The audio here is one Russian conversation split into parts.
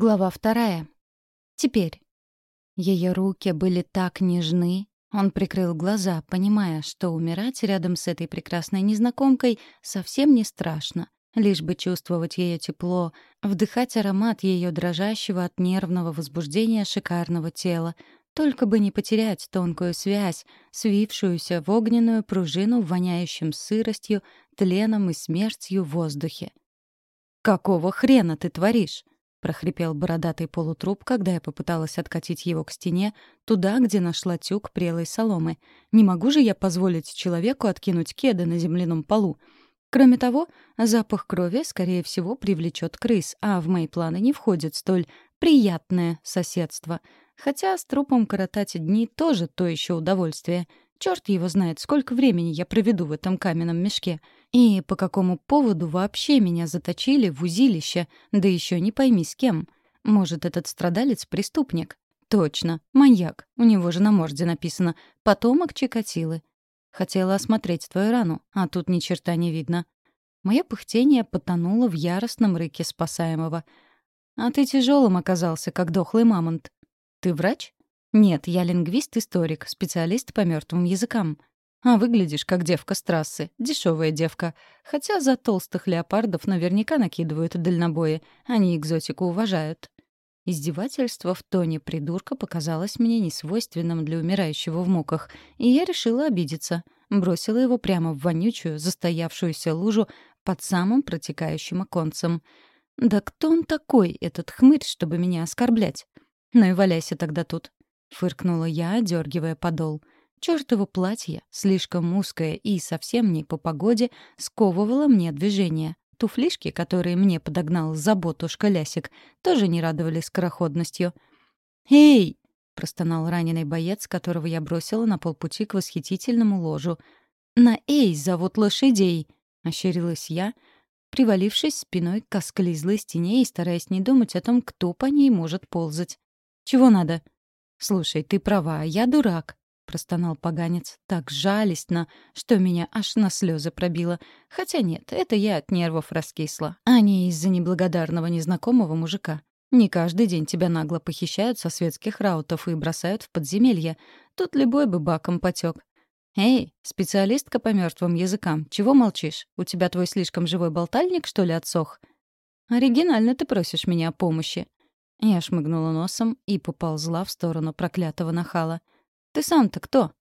Глава вторая. Теперь. Ее руки были так нежны. Он прикрыл глаза, понимая, что умирать рядом с этой прекрасной незнакомкой совсем не страшно. Лишь бы чувствовать ее тепло, вдыхать аромат ее дрожащего от нервного возбуждения шикарного тела, только бы не потерять тонкую связь, свившуюся в огненную пружину, воняющим сыростью, тленом и смертью в воздухе. «Какого хрена ты творишь?» — прохрипел бородатый полутруп, когда я попыталась откатить его к стене, туда, где нашла тюк прелой соломы. «Не могу же я позволить человеку откинуть кеды на земляном полу?» Кроме того, запах крови, скорее всего, привлечет крыс, а в мои планы не входит столь приятное соседство. Хотя с трупом коротать дни тоже то еще удовольствие. Черт его знает, сколько времени я проведу в этом каменном мешке. И по какому поводу вообще меня заточили в узилище, да еще не пойми с кем. Может, этот страдалец — преступник? Точно, маньяк. У него же на морде написано «потомок Чикатилы». Хотела осмотреть твою рану, а тут ни черта не видно. Мое пыхтение потонуло в яростном рыке спасаемого. «А ты тяжелым оказался, как дохлый мамонт. Ты врач?» «Нет, я лингвист-историк, специалист по мертвым языкам. А выглядишь как девка с трассы, дешевая девка. Хотя за толстых леопардов наверняка накидывают дальнобои, они экзотику уважают». Издевательство в тоне придурка показалось мне несвойственным для умирающего в муках, и я решила обидеться. Бросила его прямо в вонючую, застоявшуюся лужу под самым протекающим оконцем. «Да кто он такой, этот хмырь, чтобы меня оскорблять?» «Ну и валяйся тогда тут. — фыркнула я, дергивая подол. Чёртово платье, слишком узкое и совсем не по погоде, сковывало мне движение. Туфлишки, которые мне подогнал заботушка Лясик, тоже не радовали скороходностью. «Эй!» — простонал раненый боец, которого я бросила на полпути к восхитительному ложу. «На «эй» зовут лошадей!» — ощерилась я, привалившись спиной к осклизлой стене и стараясь не думать о том, кто по ней может ползать. «Чего надо?» «Слушай, ты права, я дурак», — простонал поганец, так жалестно, что меня аж на слезы пробило. Хотя нет, это я от нервов раскисла, а не из-за неблагодарного незнакомого мужика. Не каждый день тебя нагло похищают со светских раутов и бросают в подземелье. Тут любой бы баком потек. «Эй, специалистка по мертвым языкам, чего молчишь? У тебя твой слишком живой болтальник, что ли, отсох?» «Оригинально ты просишь меня о помощи», я шмыгнула носом и поползла в сторону проклятого нахала. «Ты сам-то кто?»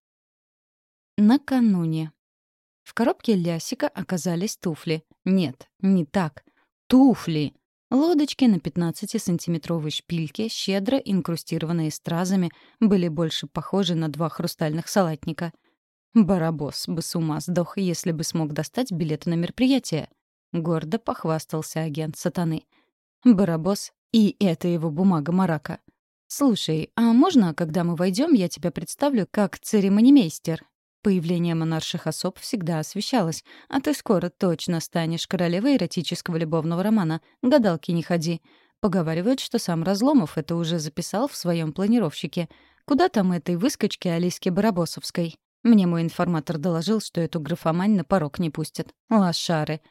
Накануне. В коробке лясика оказались туфли. Нет, не так. Туфли! Лодочки на 15-сантиметровой шпильке, щедро инкрустированные стразами, были больше похожи на два хрустальных салатника. Барабос бы с ума сдох, если бы смог достать билеты на мероприятие. Гордо похвастался агент сатаны. Барабос и это его бумага Марака. «Слушай, а можно, когда мы войдем, я тебя представлю как церемонимейстер? Появление монарших особ всегда освещалось, а ты скоро точно станешь королевой эротического любовного романа. Гадалки не ходи. Поговаривают, что сам Разломов это уже записал в своем планировщике. Куда там этой выскочке Алиске Барабосовской? Мне мой информатор доложил, что эту графомань на порог не пустят. Лошары.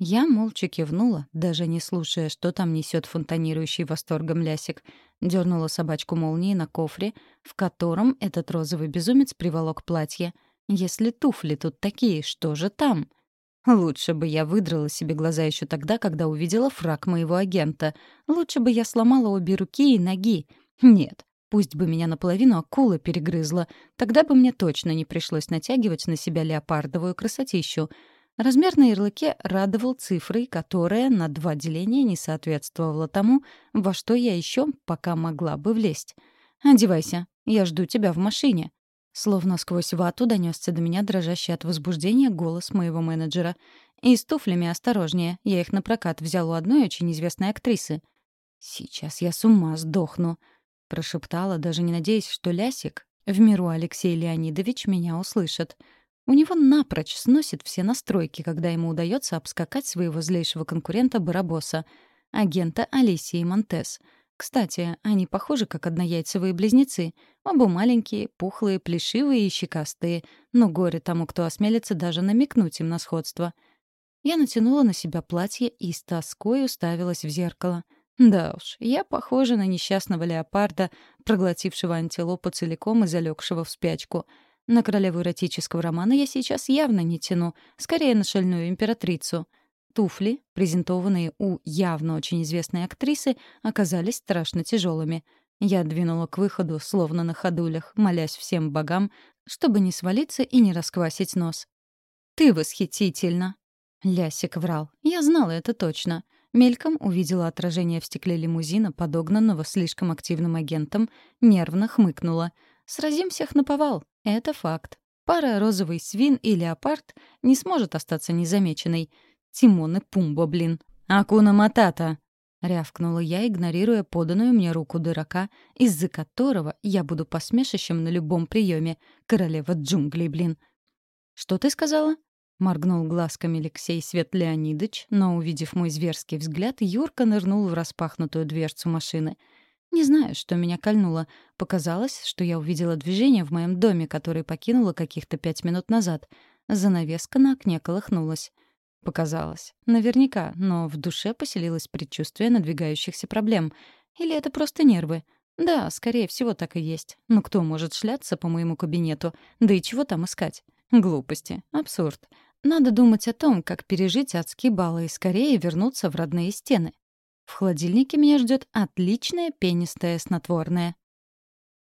Я молча кивнула, даже не слушая, что там несет фонтанирующий восторгом лясик. Дернула собачку молнии на кофре, в котором этот розовый безумец приволок платье. Если туфли тут такие, что же там? Лучше бы я выдрала себе глаза еще тогда, когда увидела фраг моего агента. Лучше бы я сломала обе руки и ноги. Нет, пусть бы меня наполовину акула перегрызла. Тогда бы мне точно не пришлось натягивать на себя леопардовую красотищу — Размер на ярлыке радовал цифрой, которая на два деления не соответствовала тому, во что я еще пока могла бы влезть. «Одевайся, я жду тебя в машине». Словно сквозь вату донесся до меня дрожащий от возбуждения голос моего менеджера. «И с туфлями осторожнее, я их на прокат взял у одной очень известной актрисы». «Сейчас я с ума сдохну», — прошептала, даже не надеясь, что Лясик, в миру Алексей Леонидович, меня услышит. У него напрочь сносит все настройки, когда ему удается обскакать своего злейшего конкурента Барабоса, агента Алисии Монтес. Кстати, они похожи как однояйцевые близнецы. Оба маленькие, пухлые, плешивые и щекастые. Но горе тому, кто осмелится даже намекнуть им на сходство. Я натянула на себя платье и с тоской уставилась в зеркало. Да уж, я похожа на несчастного леопарда, проглотившего антилопу целиком и залегшего в спячку. На королеву эротического романа я сейчас явно не тяну, скорее на шальную императрицу. Туфли, презентованные у явно очень известной актрисы, оказались страшно тяжелыми. Я двинула к выходу, словно на ходулях, молясь всем богам, чтобы не свалиться и не расквасить нос. «Ты восхитительно!» Лясик врал. Я знала это точно. Мельком увидела отражение в стекле лимузина, подогнанного слишком активным агентом, нервно хмыкнула. «Сразим всех на повал. Это факт. Пара розовый свин и леопард не сможет остаться незамеченной. Тимон и Пумба, блин. Акуна Матата!» — рявкнула я, игнорируя поданную мне руку дурака, из-за которого я буду посмешищем на любом приеме. Королева джунглей, блин. «Что ты сказала?» — моргнул глазками Алексей Свет Леонидович, но, увидев мой зверский взгляд, Юрка нырнул в распахнутую дверцу машины. Не знаю, что меня кольнуло. Показалось, что я увидела движение в моем доме, который покинула каких-то пять минут назад. Занавеска на окне колыхнулась. Показалось. Наверняка, но в душе поселилось предчувствие надвигающихся проблем. Или это просто нервы? Да, скорее всего, так и есть. Но кто может шляться по моему кабинету? Да и чего там искать? Глупости. Абсурд. Надо думать о том, как пережить адские баллы и скорее вернуться в родные стены. В холодильнике меня ждет отличное пенистое снотворное.